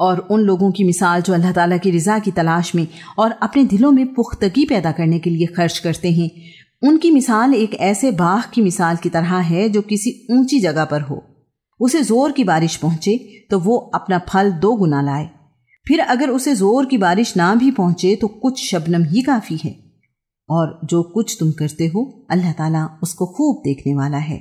और उन लोगों की मिसाल जो अल्लाह ताला की रज़ा की तलाश में और अपने दिलों में पुख्तगी पैदा करने के लिए खर्च करते हैं। उनकी मिसाल एक ऐसे बाघ की मिसाल की तरह है जो किसी ऊँची जगह पर हो। उसे ज़ोर की बारिश पहुँचे तो वो अपना फल दो गुना लाए। फिर अगर उसे ज़ोर की बारिश ना भी पहुँचे तो कुछ शबनम ही काफ़ी है। और जो कुछ तुम करते हो, अल्लाह ताला उसको खूब देखने वाला है।